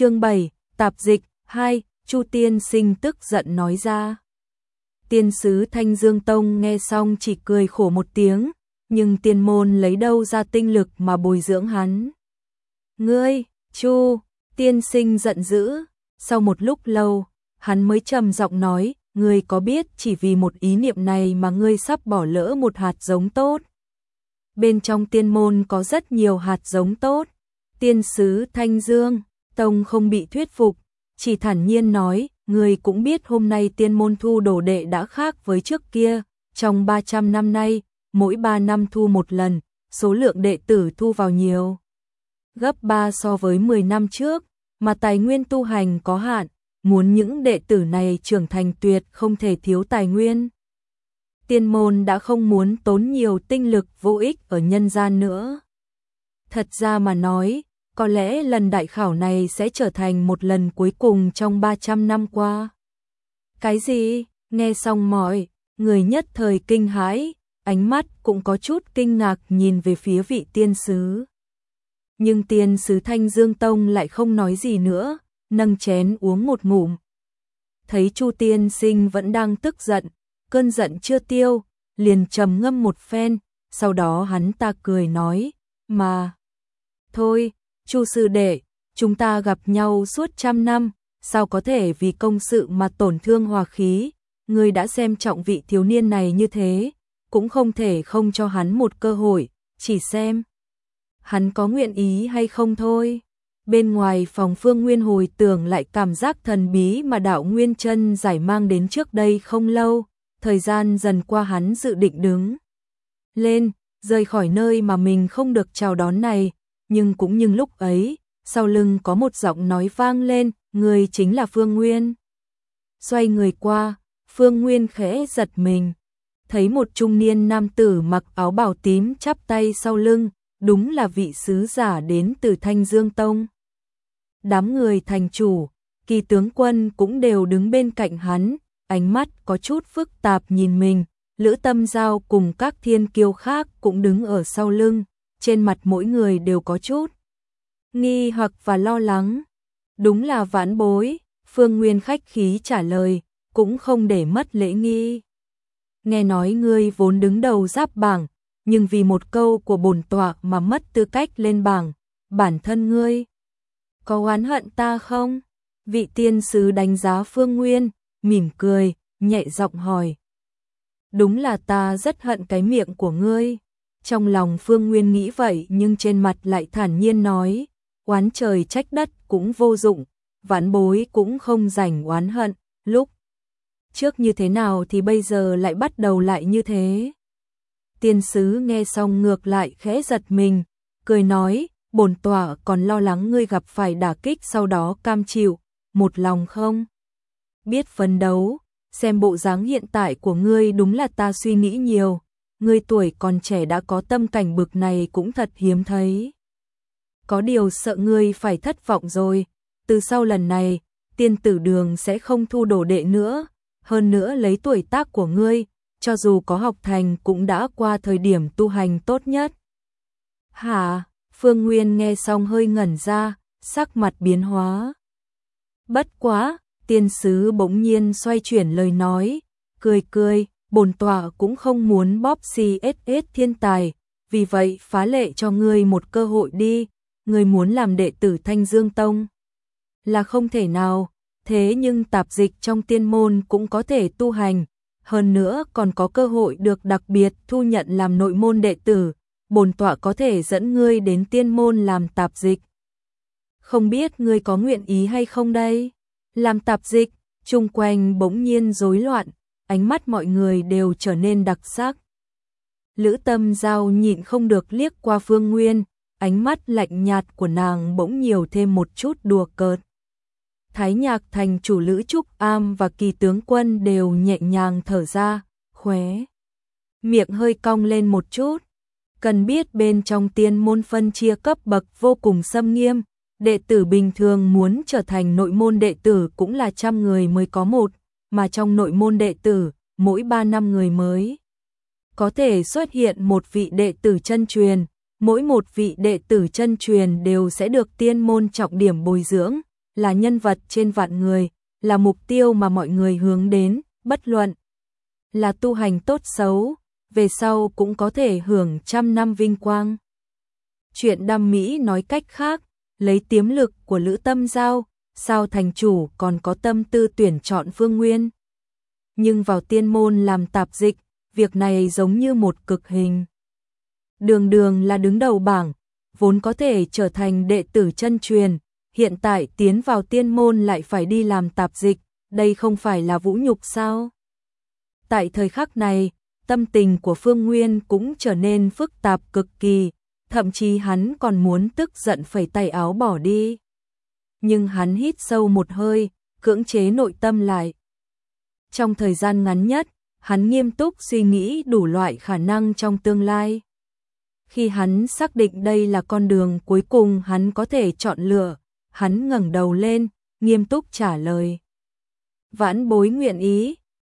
Chương 7, tạp dịch 2, Chu tiên sinh tức giận nói ra. Tiên sứ Thanh Dương Tông nghe xong chỉ cười khổ một tiếng, nhưng tiên môn lấy đâu ra tinh lực mà bồi dưỡng hắn. Ngươi, Chu, tiên sinh giận dữ, sau một lúc lâu, hắn mới trầm giọng nói, ngươi có biết chỉ vì một ý niệm này mà ngươi sắp bỏ lỡ một hạt giống tốt. Bên trong tiên môn có rất nhiều hạt giống tốt. Tiên sứ Thanh Dương, Tông không bị thuyết phục, chỉ thản nhiên nói, người cũng biết hôm nay tiên môn thu đồ đệ đã khác với trước kia, trong 300 năm nay, mỗi 3 năm thu một lần, số lượng đệ tử thu vào nhiều. Gấp 3 so với 10 năm trước, mà tài nguyên tu hành có hạn, muốn những đệ tử này trưởng thành tuyệt không thể thiếu tài nguyên. Tiên môn đã không muốn tốn nhiều tinh lực vô ích ở nhân gian nữa. Thật ra mà nói, có lẽ lần đại khảo này sẽ trở thành một lần cuối cùng trong 300 năm qua. Cái gì? Nghe xong mọi, người nhất thời kinh hãi, ánh mắt cũng có chút kinh ngạc nhìn về phía vị tiên sứ. Nhưng tiên sứ Thanh Dương Tông lại không nói gì nữa, nâng chén uống một ngụm. Thấy Chu tiên sinh vẫn đang tức giận, cơn giận chưa tiêu, liền trầm ngâm một phen, sau đó hắn ta cười nói, mà, thôi, Chu sư đệ, chúng ta gặp nhau suốt trăm năm, sao có thể vì công sự mà tổn thương hòa khí, Ngươi đã xem trọng vị thiếu niên này như thế, cũng không thể không cho hắn một cơ hội, chỉ xem. Hắn có nguyện ý hay không thôi. Bên ngoài phòng Phương Nguyên hồi tưởng lại cảm giác thần bí mà đạo Nguyên chân giải mang đến trước đây không lâu, thời gian dần qua hắn dự định đứng lên, rời khỏi nơi mà mình không được chào đón này, nhưng cũng nhưng lúc ấy, sau lưng có một giọng nói vang lên, người chính là Phương Nguyên. Xoay người qua, Phương Nguyên khẽ giật mình, thấy một trung niên nam tử mặc áo bào tím chắp tay sau lưng, đúng là vị sứ giả đến từ Thanh Dương Tông. Đám người thành chủ, kỳ tướng quân cũng đều đứng bên cạnh hắn, ánh mắt có chút phức tạp nhìn mình, Lữ Tâm Giao cùng các thiên kiêu khác cũng đứng ở sau lưng, trên mặt mỗi người đều có chút nghi hoặc và lo lắng. Đúng là vãn bối, Phương Nguyên khách khí trả lời, cũng không để mất lễ nghi. Nghe nói ngươi vốn đứng đầu giáp bảng, nhưng vì một câu của bổn tọa mà mất tư cách lên bảng, bản thân ngươi có oán hận ta không? Vị tiên sứ đánh giá Phương Nguyên, mỉm cười, nhẹ giọng hỏi. Đúng là ta rất hận cái miệng của ngươi. Trong lòng Phương Nguyên nghĩ vậy nhưng trên mặt lại thản nhiên nói, oán trời trách đất cũng vô dụng, vãn bối cũng không rảnh oán hận, lúc trước như thế nào thì bây giờ lại bắt đầu lại như thế. Tiên sứ nghe xong ngược lại khẽ giật mình, cười nói, bổn tỏa còn lo lắng ngươi gặp phải đả kích sau đó cam chịu, một lòng không? Biết phấn đấu, xem bộ dáng hiện tại của ngươi đúng là ta suy nghĩ nhiều, người tuổi còn trẻ đã có tâm cảnh bực này cũng thật hiếm thấy. Có điều sợ ngươi phải thất vọng rồi, từ sau lần này, tiên tử đường sẽ không thu đồ đệ nữa, hơn nữa lấy tuổi tác của ngươi, cho dù có học thành cũng đã qua thời điểm tu hành tốt nhất. Hả? Phương Nguyên nghe xong hơi ngẩn ra, sắc mặt biến hóa. Bất quá, tiên sứ bỗng nhiên xoay chuyển lời nói, cười cười, bồn tọa cũng không muốn bóp CSS thiên tài, vì vậy phá lệ cho ngươi một cơ hội đi, ngươi muốn làm đệ tử Thanh Dương Tông. Là không thể nào, thế nhưng tạp dịch trong tiên môn cũng có thể tu hành, hơn nữa còn có cơ hội được đặc biệt thu nhận làm nội môn đệ tử, bồn tọa có thể dẫn ngươi đến tiên môn làm tạp dịch. Không biết ngươi có nguyện ý hay không đây? Làm tạp dịch, chung quanh bỗng nhiên rối loạn, ánh mắt mọi người đều trở nên đặc sắc. Lữ tâm giao nhịn không được liếc qua phương nguyên, ánh mắt lạnh nhạt của nàng bỗng nhiều thêm một chút đùa cợt. Thái nhạc thành chủ Lữ Trúc Am và kỳ tướng quân đều nhẹ nhàng thở ra, khóe. Miệng hơi cong lên một chút. Cần biết bên trong tiên môn phân chia cấp bậc vô cùng xâm nghiêm, đệ tử bình thường muốn trở thành nội môn đệ tử cũng là trăm người mới có một, mà trong nội môn đệ tử, mỗi ba năm người mới có thể xuất hiện một vị đệ tử chân truyền, mỗi một vị đệ tử chân truyền đều sẽ được tiên môn trọng điểm bồi dưỡng, là nhân vật trên vạn người, là mục tiêu mà mọi người hướng đến, bất luận là tu hành tốt xấu, về sau cũng có thể hưởng trăm năm vinh quang. Chuyện đam mỹ nói cách khác, lấy tiềm lực của Lữ Tâm Giao, sao thành chủ còn có tâm tư tuyển chọn Phương Nguyên. Nhưng vào tiên môn làm tạp dịch, việc này giống như một cực hình. Đường đường là đứng đầu bảng, vốn có thể trở thành đệ tử chân truyền, hiện tại tiến vào tiên môn lại phải đi làm tạp dịch, đây không phải là vũ nhục sao? Tại thời khắc này, tâm tình của Phương Nguyên cũng trở nên phức tạp cực kỳ, thậm chí hắn còn muốn tức giận phẩy tay áo bỏ đi. Nhưng hắn hít sâu một hơi, cưỡng chế nội tâm lại. Trong thời gian ngắn nhất, hắn nghiêm túc suy nghĩ đủ loại khả năng trong tương lai. Khi hắn xác định đây là con đường cuối cùng hắn có thể chọn lựa, hắn ngẩng đầu lên, nghiêm túc trả lời. Vãn bối nguyện ý,